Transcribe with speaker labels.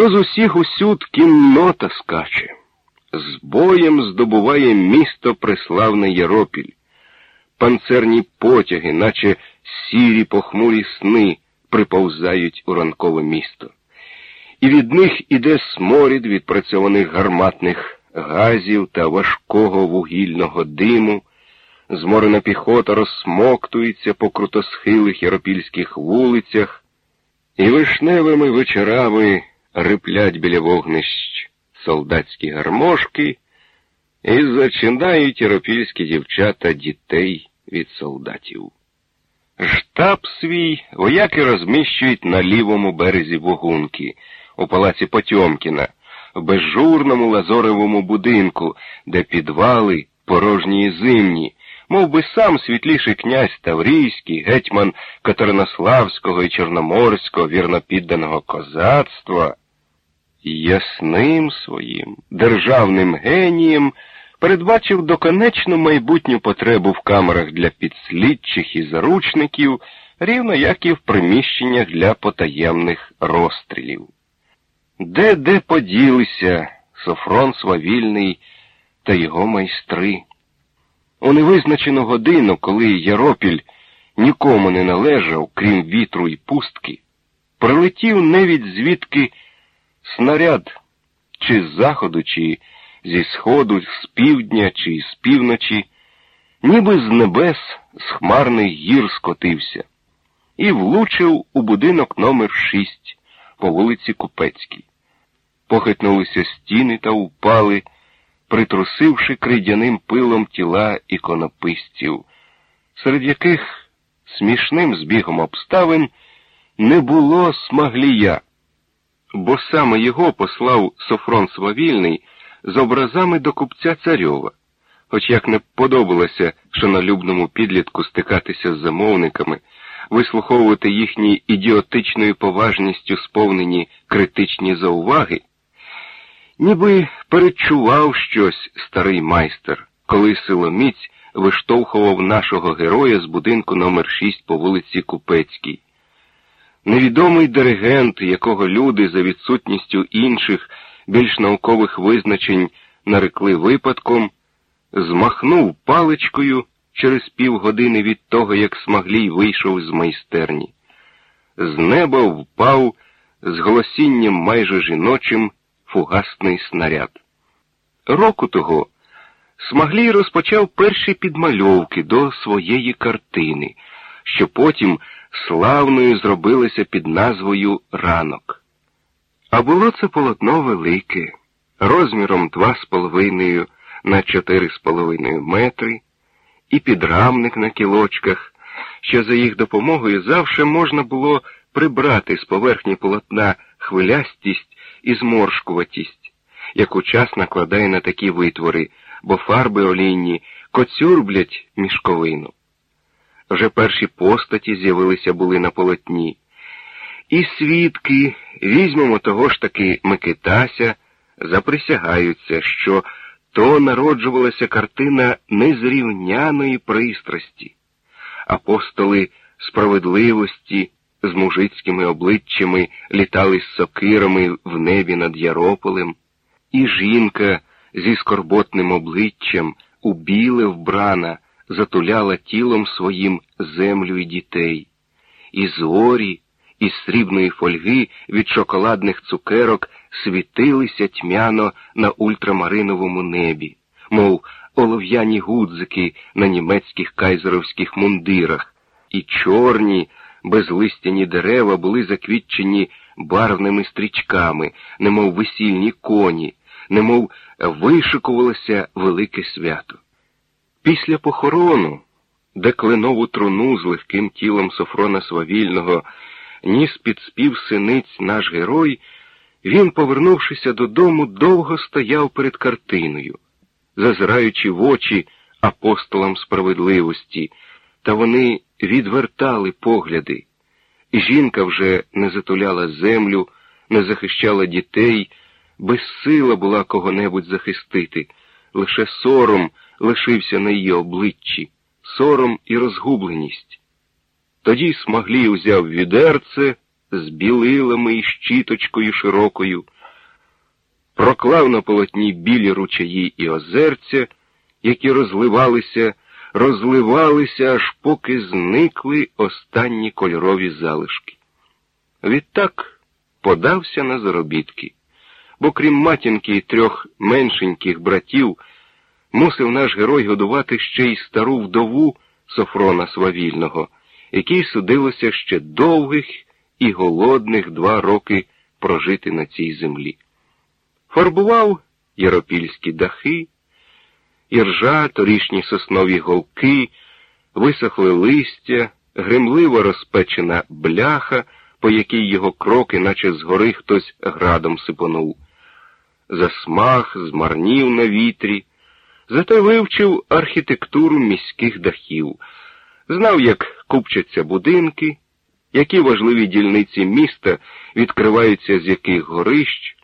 Speaker 1: То з усіх усюд кіннота скаче, з боєм здобуває місто преславне Єропіль. Панцерні потяги, наче сірі похмурі сни, приповзають у ранкове місто. І від них іде сморід відпрацьованих гарматних газів та важкого вугільного диму, зморена піхота розсмоктується по крутосхилих єропільських вулицях, і вишневими вечорами риплять біля вогнищ солдатські гармошки і зачинають єропільські дівчата дітей від солдатів. Штаб свій вояки розміщують на лівому березі Вогунки, у палаці Потьомкіна, в безжурному лазоревому будинку, де підвали порожні і зимні, мов би сам світліший князь Таврійський, гетьман Катеринославського і Чорноморського вірнопідданого козацтва, ясним своїм державним генієм передбачив доконечну майбутню потребу в камерах для підслідчих і заручників, рівно як і в приміщеннях для потаємних розстрілів. Де де поділися Софрон Свавільний та його майстри. У невизначену годину, коли Яропіль нікому не належав, крім вітру і пустки, прилетів невідь звідки снаряд, чи з заходу, чи зі сходу, з півдня, чи з півночі, ніби з небес з хмарних гір скотився, і влучив у будинок номер 6 по вулиці Купецькій. Похитнулися стіни та упали, притрусивши кридяним пилом тіла іконописців, серед яких смішним збігом обставин не було смаглія, бо саме його послав Софрон Свавільний з образами до купця царьова, хоч як не подобалося шанолюбному підлітку стикатися з замовниками, вислуховувати їхні ідіотичною поважністю сповнені критичні зауваги, ніби перечував щось старий майстер, коли силоміць виштовхував нашого героя з будинку номер 6 по вулиці Купецькій. Невідомий диригент, якого люди за відсутністю інших більш наукових визначень нарекли випадком, змахнув паличкою через півгодини від того, як Смаглій вийшов з майстерні. З неба впав з голосінням майже жіночим фугасний снаряд. Року того Смаглій розпочав перші підмальовки до своєї картини, що потім славною зробилася під назвою Ранок. А було це полотно велике, розміром два з половиною на чотири з половиною метри, і підрамник на кілочках, що за їх допомогою завше можна було прибрати з поверхні полотна хвилястість і зморшкуватість, яку час накладає на такі витвори, бо фарби олійні коцюрблять мішковину. Вже перші постаті з'явилися були на полотні. І свідки, візьмемо того ж таки Микитася, заприсягаються, що то народжувалася картина незрівняної пристрасті, апостоли справедливості з мужицькими обличчями літали з сокирами в небі над Ярополем, і жінка зі скорботним обличчям у біле вбрана затуляла тілом своїм землю і дітей, і зорі, із срібної фольги від шоколадних цукерок світилися тьмяно на ультрамариновому небі, мов олов'яні гудзики на німецьких кайзеровських мундирах, і чорні, безлистяні дерева були заквітчені барвними стрічками, немов весільні коні, немов вишикувалося велике свято. Після похорону, де кленову труну з легким тілом Софрона Свавільного ніс під спів синиць наш герой, він, повернувшися додому, довго стояв перед картиною, зазираючи в очі апостолам справедливості, та вони відвертали погляди. І жінка вже не затуляла землю, не захищала дітей, безсила була кого-небудь захистити, лише сором лишився на її обличчі, сором і розгубленість. Тоді Смаглій узяв відерце з білилами і щіточкою широкою, проклав на полотні білі ручаї і озерця, які розливалися, розливалися, аж поки зникли останні кольорові залишки. Відтак подався на заробітки, бо крім матінки і трьох меншеньких братів, мусив наш герой годувати ще й стару вдову Софрона Свавільного, якій судилося ще довгих і голодних два роки прожити на цій землі. Фарбував яропільські дахи, іржа, торішні соснові голки, висохли листя, гримливо розпечена бляха, по якій його кроки, наче згори хтось градом сипонув. Засмах, змарнів на вітрі, зате вивчив архітектуру міських дахів, знав, як купчаться будинки, які важливі дільниці міста відкриваються з яких горищ,